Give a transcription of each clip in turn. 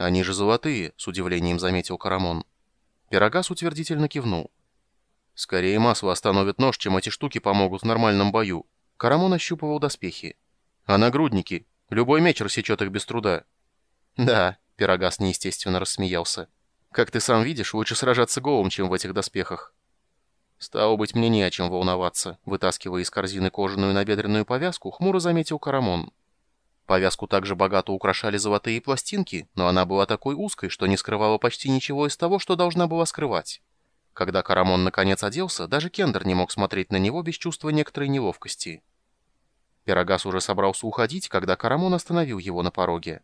«Они же золотые», — с удивлением заметил Карамон. Пирогас утвердительно кивнул. «Скорее масло остановит нож, чем эти штуки помогут в нормальном бою». Карамон ощупывал доспехи. «А нагрудники? Любой меч рассечет их без труда». «Да», — Пирогас неестественно рассмеялся. «Как ты сам видишь, лучше сражаться голым, чем в этих доспехах». «Стало быть, мне не о чем волноваться», — вытаскивая из корзины кожаную набедренную повязку, хмуро заметил Карамон. Повязку также богато украшали золотые пластинки, но она была такой узкой, что не скрывала почти ничего из того, что должна была скрывать. Когда Карамон наконец оделся, даже Кендер не мог смотреть на него без чувства некоторой неловкости. Пирогас уже собрался уходить, когда Карамон остановил его на пороге.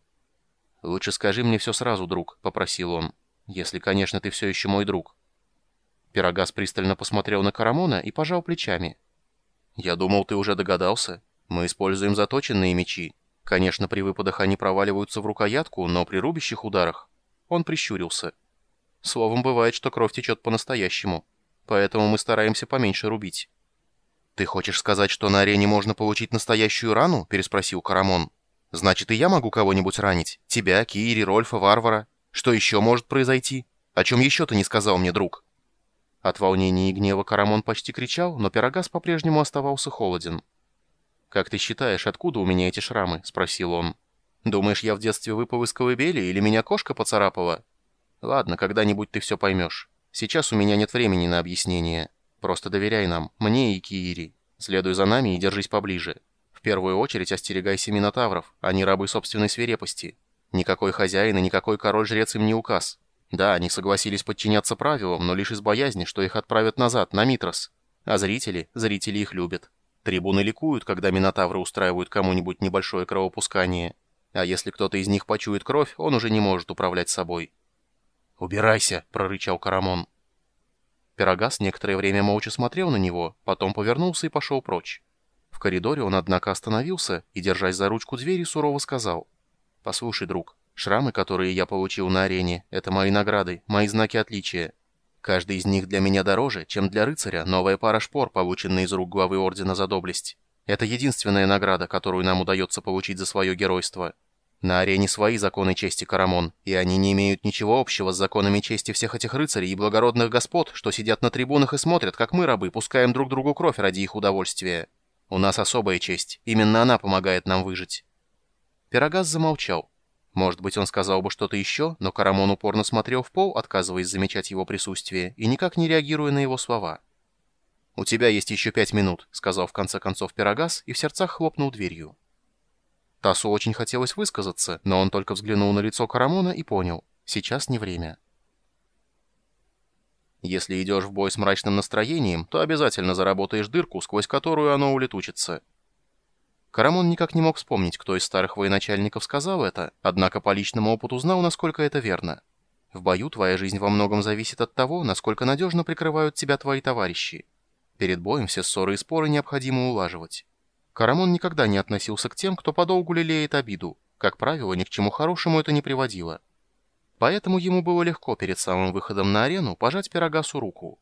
«Лучше скажи мне все сразу, друг», — попросил он. «Если, конечно, ты все еще мой друг». Пирогас пристально посмотрел на Карамона и пожал плечами. «Я думал, ты уже догадался. Мы используем заточенные мечи. Конечно, при выпадах они проваливаются в рукоятку, но при рубящих ударах... Он прищурился. Словом, бывает, что кровь течет по-настоящему. Поэтому мы стараемся поменьше рубить. «Ты хочешь сказать, что на арене можно получить настоящую рану?» — переспросил Карамон. «Значит, и я могу кого-нибудь ранить? Тебя, Кири, Рольфа, Варвара? Что еще может произойти? О чем еще ты не сказал мне, друг?» От волнения и гнева Карамон почти кричал, но Пирогас по-прежнему оставался холоден. «Как ты считаешь, откуда у меня эти шрамы?» — спросил он. «Думаешь, я в детстве выпал из колыбели или меня кошка поцарапала?» «Ладно, когда-нибудь ты все поймешь. Сейчас у меня нет времени на объяснение. Просто доверяй нам, мне и Киири. Следуй за нами и держись поближе. В первую очередь остерегайся минотавров, они рабы собственной свирепости. Никакой хозяин и никакой король-жрец им не указ. Да, они согласились подчиняться правилам, но лишь из боязни, что их отправят назад, на Митрос. А зрители, зрители их любят. Трибуны ликуют, когда минотавры устраивают кому-нибудь небольшое кровопускание. А если кто-то из них почует кровь, он уже не может управлять собой. «Убирайся!» — прорычал Карамон. Пирогас некоторое время молча смотрел на него, потом повернулся и пошел прочь. В коридоре он, однако, остановился и, держась за ручку двери, сурово сказал. «Послушай, друг, шрамы, которые я получил на арене, это мои награды, мои знаки отличия. Каждый из них для меня дороже, чем для рыцаря новая пара шпор, полученная из рук главы Ордена за доблесть. Это единственная награда, которую нам удается получить за свое геройство. На арене свои законы чести Карамон, и они не имеют ничего общего с законами чести всех этих рыцарей и благородных господ, что сидят на трибунах и смотрят, как мы, рабы, пускаем друг другу кровь ради их удовольствия. У нас особая честь, именно она помогает нам выжить». Пирогас замолчал. Может быть, он сказал бы что-то еще, но Карамон упорно смотрел в пол, отказываясь замечать его присутствие, и никак не реагируя на его слова. «У тебя есть еще пять минут», — сказал в конце концов Пирогас и в сердцах хлопнул дверью. Тасу очень хотелось высказаться, но он только взглянул на лицо Карамона и понял — сейчас не время. Если идешь в бой с мрачным настроением, то обязательно заработаешь дырку, сквозь которую оно улетучится. Карамон никак не мог вспомнить, кто из старых военачальников сказал это, однако по личному опыту знал, насколько это верно. В бою твоя жизнь во многом зависит от того, насколько надежно прикрывают тебя твои товарищи. Перед боем все ссоры и споры необходимо улаживать. Карамон никогда не относился к тем, кто подолгу лелеет обиду. Как правило, ни к чему хорошему это не приводило. Поэтому ему было легко перед самым выходом на арену пожать Пирогасу руку.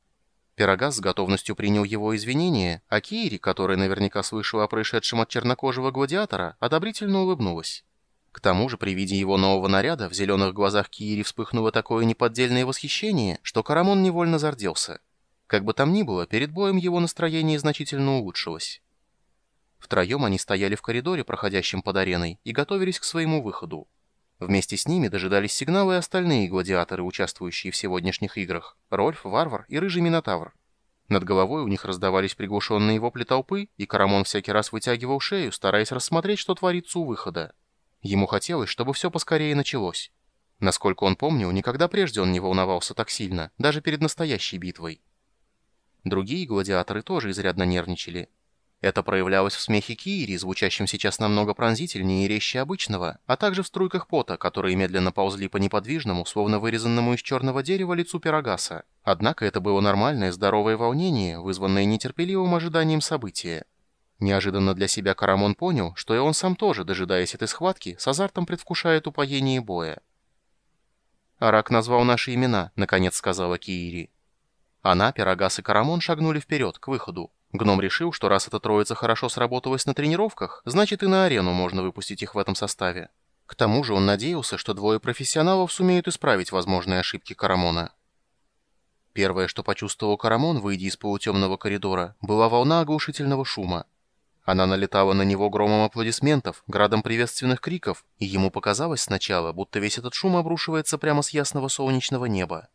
Пирогас с готовностью принял его извинения, а Кири, которая наверняка слышала о происшедшем от чернокожего гладиатора, одобрительно улыбнулась. К тому же при виде его нового наряда в зеленых глазах Кири вспыхнуло такое неподдельное восхищение, что Карамон невольно зарделся. Как бы там ни было, перед боем его настроение значительно улучшилось. Втроем они стояли в коридоре, проходящем под ареной, и готовились к своему выходу. Вместе с ними дожидались сигналы остальные гладиаторы, участвующие в сегодняшних играх. Рольф, Варвар и Рыжий Минотавр. Над головой у них раздавались приглушенные вопли толпы, и Карамон всякий раз вытягивал шею, стараясь рассмотреть, что творится у выхода. Ему хотелось, чтобы все поскорее началось. Насколько он помнил, никогда прежде он не волновался так сильно, даже перед настоящей битвой. Другие гладиаторы тоже изрядно нервничали. Это проявлялось в смехе Киири, звучащем сейчас намного пронзительнее и резче обычного, а также в струйках пота, которые медленно ползли по неподвижному, словно вырезанному из черного дерева лицу Пирогаса. Однако это было нормальное здоровое волнение, вызванное нетерпеливым ожиданием события. Неожиданно для себя Карамон понял, что и он сам тоже, дожидаясь этой схватки, с азартом предвкушает упоение боя. «Арак назвал наши имена», — наконец сказала Киири. Она, Пирогас и Карамон шагнули вперед, к выходу. Гном решил, что раз эта троица хорошо сработалась на тренировках, значит и на арену можно выпустить их в этом составе. К тому же он надеялся, что двое профессионалов сумеют исправить возможные ошибки Карамона. Первое, что почувствовал Карамон, выйдя из полутемного коридора, была волна оглушительного шума. Она налетала на него громом аплодисментов, градом приветственных криков, и ему показалось сначала, будто весь этот шум обрушивается прямо с ясного солнечного неба.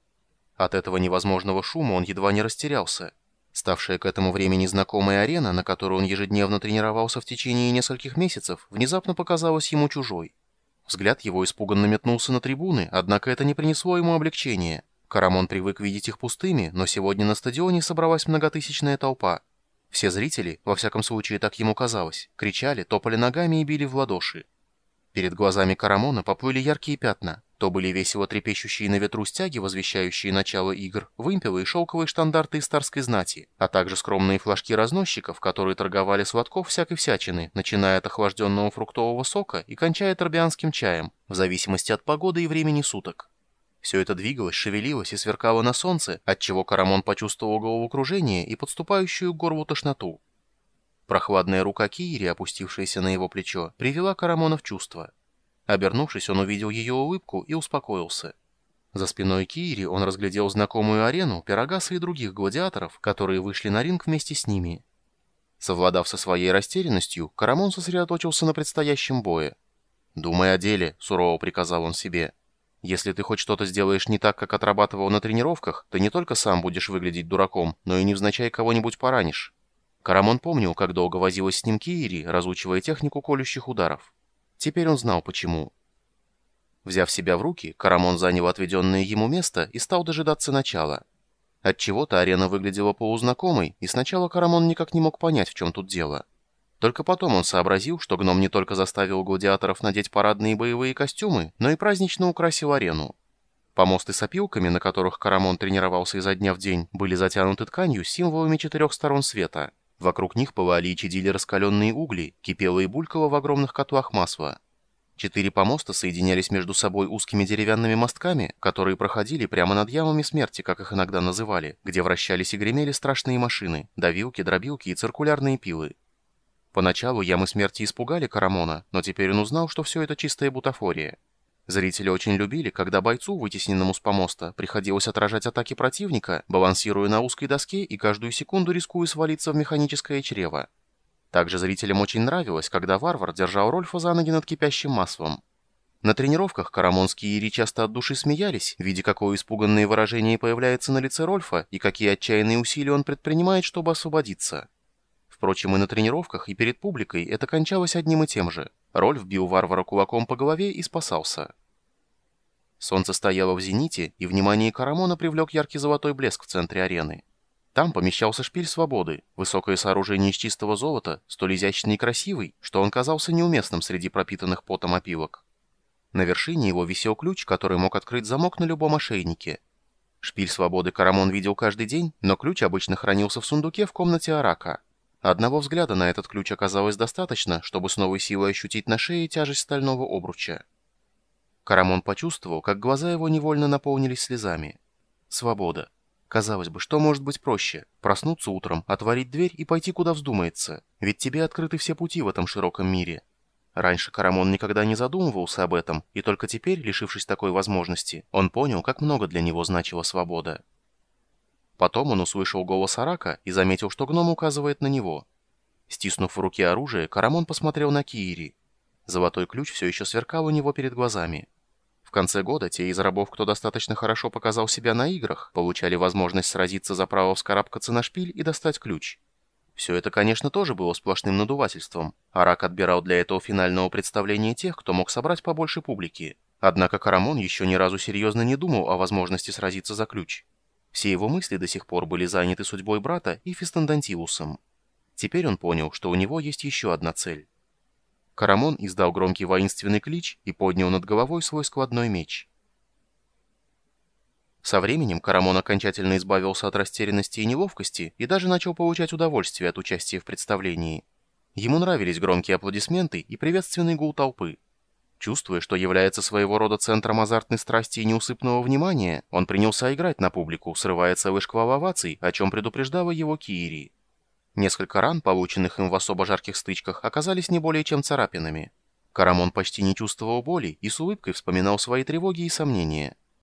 От этого невозможного шума он едва не растерялся. Ставшая к этому времени знакомая арена, на которой он ежедневно тренировался в течение нескольких месяцев, внезапно показалась ему чужой. Взгляд его испуганно метнулся на трибуны, однако это не принесло ему облегчения. Карамон привык видеть их пустыми, но сегодня на стадионе собралась многотысячная толпа. Все зрители, во всяком случае так ему казалось, кричали, топали ногами и били в ладоши. Перед глазами Карамона поплыли яркие пятна. То были весело трепещущие на ветру стяги, возвещающие начало игр, вымпелы и шелковые штандарты из старской знати, а также скромные флажки разносчиков, которые торговали с лотков всякой всячины, начиная от охлажденного фруктового сока и кончая торбианским чаем, в зависимости от погоды и времени суток. Все это двигалось, шевелилось и сверкало на солнце, отчего Карамон почувствовал головокружение и подступающую к горлу тошноту. Прохладная рука Киири, опустившаяся на его плечо, привела Карамона в чувство. Обернувшись, он увидел ее улыбку и успокоился. За спиной Киири он разглядел знакомую арену, Пирогаса и других гладиаторов, которые вышли на ринг вместе с ними. Совладав со своей растерянностью, Карамон сосредоточился на предстоящем бое. «Думай о деле», — сурово приказал он себе. Если ты хоть что-то сделаешь не так, как отрабатывал на тренировках, ты не только сам будешь выглядеть дураком, но и невзначай кого-нибудь поранишь. Карамон помнил, как долго возилась с ним Киири, разучивая технику колющих ударов. Теперь он знал, почему. Взяв себя в руки, Карамон занял отведенное ему место и стал дожидаться начала. Отчего-то арена выглядела полузнакомой, и сначала Карамон никак не мог понять, в чем тут дело. Только потом он сообразил, что гном не только заставил гладиаторов надеть парадные боевые костюмы, но и празднично украсил арену. Помосты с опилками, на которых Карамон тренировался изо дня в день, были затянуты тканью символами четырех сторон света. Вокруг них пылали и чадили раскаленные угли, кипело и булькало в огромных котлах масло. Четыре помоста соединялись между собой узкими деревянными мостками, которые проходили прямо над ямами смерти, как их иногда называли, где вращались и гремели страшные машины, давилки, дробилки и циркулярные пилы. Поначалу ямы смерти испугали Карамона, но теперь он узнал, что все это чистая бутафория. Зрители очень любили, когда бойцу, вытесненному с помоста, приходилось отражать атаки противника, балансируя на узкой доске и каждую секунду рискуя свалиться в механическое чрево. Также зрителям очень нравилось, когда варвар держал Рольфа за ноги над кипящим маслом. На тренировках карамонские ири часто от души смеялись, видя, какое испуганное выражение появляется на лице Рольфа и какие отчаянные усилия он предпринимает, чтобы освободиться. Впрочем, и на тренировках, и перед публикой это кончалось одним и тем же. Рольф бил варвара кулаком по голове и спасался. Солнце стояло в зените, и внимание Карамона привлек яркий золотой блеск в центре арены. Там помещался шпиль свободы, высокое сооружение из чистого золота, столь изящный и красивый, что он казался неуместным среди пропитанных потом опилок. На вершине его висел ключ, который мог открыть замок на любом ошейнике. Шпиль свободы Карамон видел каждый день, но ключ обычно хранился в сундуке в комнате Арака. Одного взгляда на этот ключ оказалось достаточно, чтобы с новой силой ощутить на шее тяжесть стального обруча. Карамон почувствовал, как глаза его невольно наполнились слезами. Свобода. Казалось бы, что может быть проще? Проснуться утром, отворить дверь и пойти куда вздумается. Ведь тебе открыты все пути в этом широком мире. Раньше Карамон никогда не задумывался об этом, и только теперь, лишившись такой возможности, он понял, как много для него значила свобода. Потом он услышал голос Арака и заметил, что гном указывает на него. Стиснув в руке оружие, Карамон посмотрел на Киири. Золотой ключ все еще сверкал у него перед глазами. В конце года те из рабов, кто достаточно хорошо показал себя на играх, получали возможность сразиться за право вскарабкаться на шпиль и достать ключ. Все это, конечно, тоже было сплошным надувательством. Арак отбирал для этого финального представления тех, кто мог собрать побольше публики. Однако Карамон еще ни разу серьезно не думал о возможности сразиться за ключ. Все его мысли до сих пор были заняты судьбой брата и Фистандантиусом. Теперь он понял, что у него есть еще одна цель. Карамон издал громкий воинственный клич и поднял над головой свой складной меч. Со временем Карамон окончательно избавился от растерянности и неловкости и даже начал получать удовольствие от участия в представлении. Ему нравились громкие аплодисменты и приветственный гул толпы. Чувствуя, что является своего рода центром азартной страсти и неусыпного внимания, он принялся играть на публику, срывая целый шквал оваций, о чем предупреждала его Киири. Несколько ран, полученных им в особо жарких стычках, оказались не более чем царапинами. Карамон почти не чувствовал боли и с улыбкой вспоминал свои тревоги и сомнения.